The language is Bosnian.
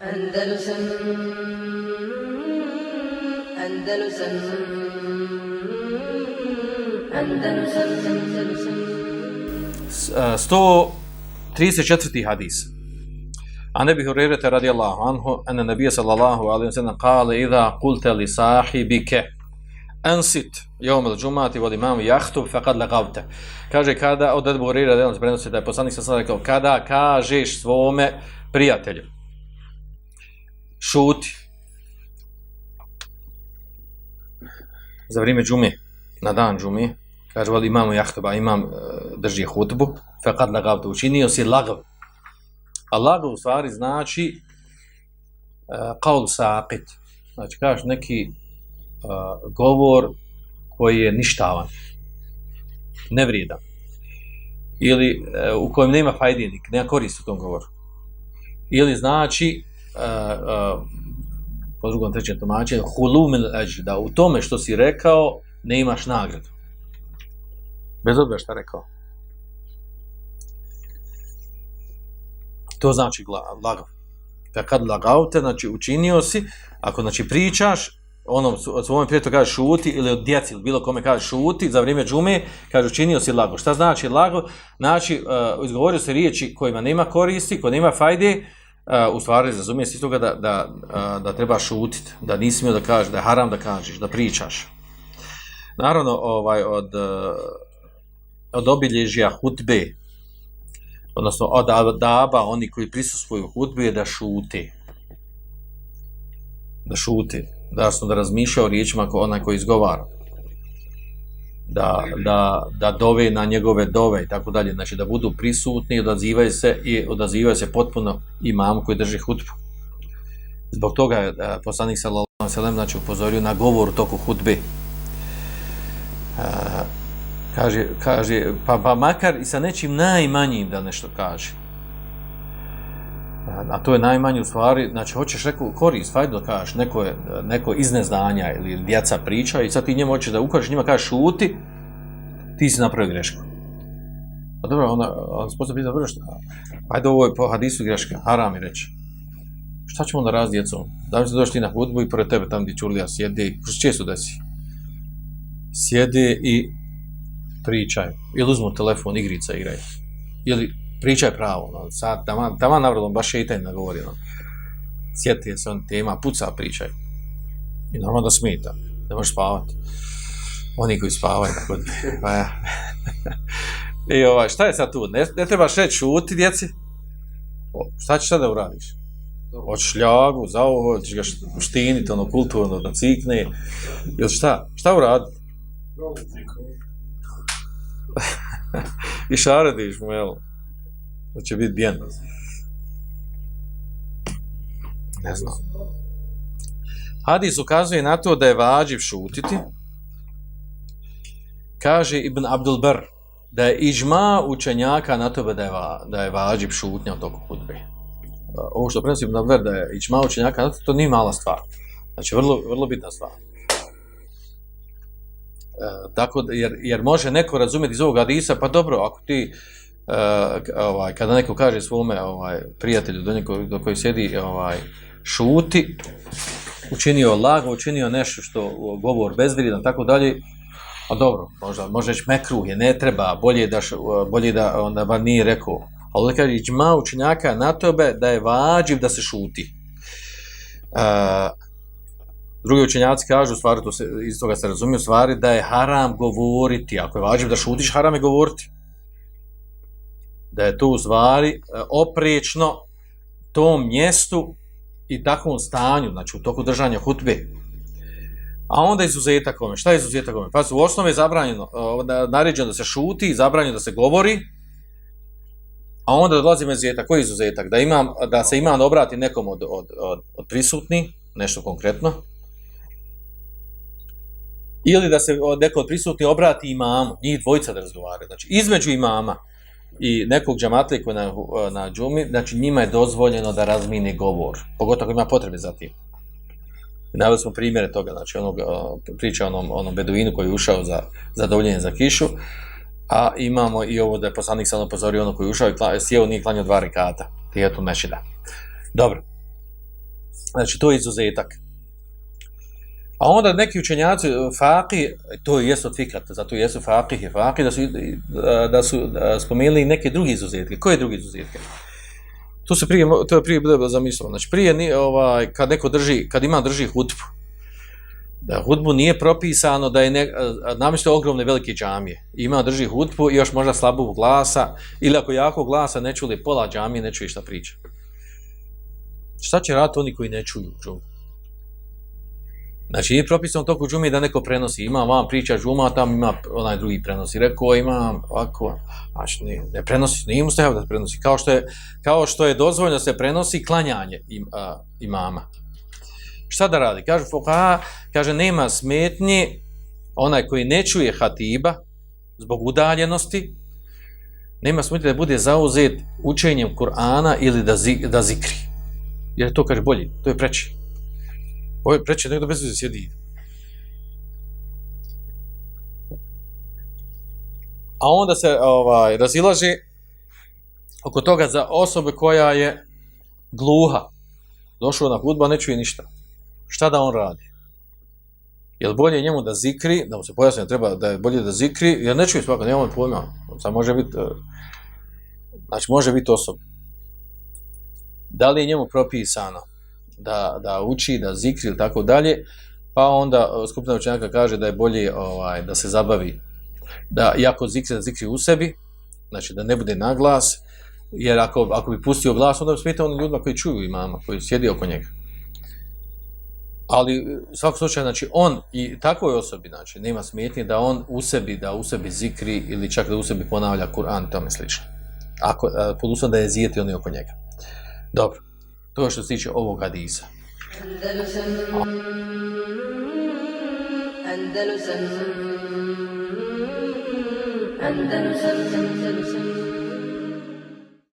Andalusam Andalusam Andalusam Andalusam 134. hadis. A nebi Hurerete radijallahu anhu, ene nebije sallallahu alaihi wa sallam, kale idha kulte li sahibike, ansit, jom il džumati, vod imam jahtub, faqad lagavte. Kaže, kada, od Ebu Hurerete da je poslanik sa rekao, kada kažeš svome prijatelju, šuti, za vrijeme džume, na dan džume, kaže, vod imamo jahtaba imam uh, drži hutbu, fekad lagav to učinio si lagav, A lagav u stvari znači e, uh, qaul saqit. Znači kažeš neki uh, govor koji je ništavan. Nevrijedan. Ili uh, u kojem nema fajdinik, nema korist u tom govoru. Ili znači po drugom trećem tumačenju hulumil ajj, da u tome što si rekao ne imaš nagradu. Bez obzira šta rekao. to znači lagav. Pa kad lagavte, znači učinio si, ako znači pričaš, onom od svojom prijatelju kaže šuti ili od djeci ili bilo kome kaže šuti za vrijeme džume, kaže učinio si lago. Šta znači lago? Znači uh, izgovorio se riječi kojima nema koristi, kojima nema fajde, uh, u stvari razumije se toga da, da, uh, da treba šutiti, da nisi smio da kažeš, da je haram da kažeš, da pričaš. Naravno, ovaj, od, od obilježja hutbe, odnosno od daba, oni koji prisustvuju hudbi je da šute. Da šute. Da da razmišlja o riječima ko onaj koji izgovara. Da, da, da dove na njegove dove i tako dalje. Znači da budu prisutni i odazivaju se, i odazivaju se potpuno imam koji drži hudbu. Zbog toga je e, poslanik sallallahu alejhi ve sellem znači upozorio na govor u toku hudbe. A, e, kaže, kaže pa, pa makar i sa nečim najmanjim da nešto kaže. A to je najmanje u stvari, znači hoćeš neku korist, fajdo da kažeš, neko, je, neko iz neznanja ili djeca priča i sad ti njemu hoćeš da ukažeš, njima kažeš šuti, ti si napravio grešku. Pa dobro, onda, on sposobno pita, dobro što, ajde ovo je po hadisu greška, haram je reći. Šta ćemo onda raz djecom? Da mi se došli na hudbu i pored tebe tam gdje čurlija sjedi, kroz često desi. Sjede i pričaju, ili uzmu telefon, igrica igraju, ili pričaj pravo, no, sad, tamo, tamo navrodom, baš je i taj nagovori, no. sjeti se on tema, puca pričaj, i normalno da smita, ne možeš spavati, oni koji spavaju, tako da, pa ja. I ovaj, šta je sad tu, ne, ne trebaš reći šuti, djeci, o, šta ćeš sada uradiš? Hoćeš ljagu, za ovo, hoćeš ga štiniti, ono, kulturno, da cikne, ili šta, šta uraditi? I šaradiš mu, jel? Da će biti bijen. Ne znam. Hadis ukazuje na to da je vađiv šutiti. Kaže Ibn Abdul Bar da je ižma učenjaka na to da je, va, da je vađiv šutnja u toku hudbe. Ovo što prenosi Ibn Abdul Bar da je ižma učenjaka na to, to nije mala stvar. Znači, vrlo, vrlo bitna stvar. E, tako da, jer, jer može neko razumjeti iz ovog hadisa, pa dobro, ako ti Eh, ovaj, kada neko kaže svome ovaj, prijatelju do, neko, do koji sjedi ovaj, šuti, učinio lago, učinio nešto što govor bezvrijedan, tako dalje, a dobro, možda, možda reći mekruh je, ne treba, bolje da, eh, bolje da onda bar nije rekao. Ali da kaže, iđma učenjaka na tobe da je vađiv da se šuti. Uh, Drugi učenjaci kažu, stvari, to se, iz toga se razumije, stvari, da je haram govoriti. Ako je vađiv da šutiš, haram je govoriti. Da je to u stvari e, opriječno oprečno tom mjestu i takvom stanju, znači u toku držanja hutbe. A onda izuzetak ome. Šta je izuzetak ome? Pa su u osnovi je zabranjeno, e, naređeno da se šuti, zabranjeno da se govori, a onda dolazi me izuzetak. Koji je izuzetak? Da, imam, da se imam obrati nekom od, od, od, od prisutni, nešto konkretno, ili da se neko od prisutni obrati imamu, njih dvojica da razgovaraju. Znači, između imama i nekog džamatlija na, na džumi, znači njima je dozvoljeno da razmine govor, pogotovo ako ima potrebe za tim. Navili smo primjere toga, znači onog, priča onom, onom beduinu koji je ušao za zadovoljenje za kišu, a imamo i ovo da je poslanik sam pozorio ono koji je ušao i sjeo nije klanio dva rekata, tijetu mešida. Dobro. Znači, to je izuzetak. A onda neki učenjaci, e, faqi, to je jesu od fikata, zato jesu faqih i faqih, da su, e, da su e, spomenuli neke drugi izuzetke. Koje drugi izuzetke? To se prije, to je prije bilo zamislilo. Znači, prije, ni, ovaj, kad neko drži, kad ima drži hutbu, da hudbu nije propisano da je ne, namislio ogromne velike džamije. Ima drži hudbu i još možda slabog glasa, ili ako jako glasa ne čuli pola džamije, ne čuje šta priča. Šta će raditi oni koji ne čuju džumu? Znači, je propisano toku džumi da neko prenosi. Ima vam priča džuma, tam ima onaj drugi prenosi. Rekao, ima ovako, znači, ne, ne prenosi, nije mu stajav da prenosi. Kao što je, kao što je dozvoljno se prenosi klanjanje im, a, imama. Šta da radi? Kaže, Fokaha, kaže, nema smetnje onaj koji ne čuje hatiba zbog udaljenosti, nema smetnje da bude zauzet učenjem Kur'ana ili da, zi, da zikri. Jer to, kaže, bolje, to je preći. Ovo je preći, nekdo bez veze sjedi. A onda se ovaj razilaže oko toga za osobe koja je gluha. Došao na hudba, ne čuje ništa. Šta da on radi? Je li bolje njemu da zikri, da mu se pojasni da treba da je bolje da zikri, jer ne čuje svako, nema pojma. Sad može biti, eh, znači može biti osoba. Da li je njemu propisano da, da uči, da zikri ili tako dalje, pa onda e, skupina učenjaka kaže da je bolje ovaj, da se zabavi, da jako zikri, da zikri u sebi, znači da ne bude na glas, jer ako, ako bi pustio glas, onda bi smetao onim ljudima koji čuju imama, koji sjedi oko njega. Ali u svakom slučaju, znači on i takvoj osobi, znači nema smetnje da on u sebi, da u sebi zikri ili čak da u sebi ponavlja Kur'an i tome slično. Ako, e, pod uslovom da je zijeti oni oko njega. Dobro, to što se tiče ovog hadisa. Andalusam. Andalusam. Andalusam. Andalusam.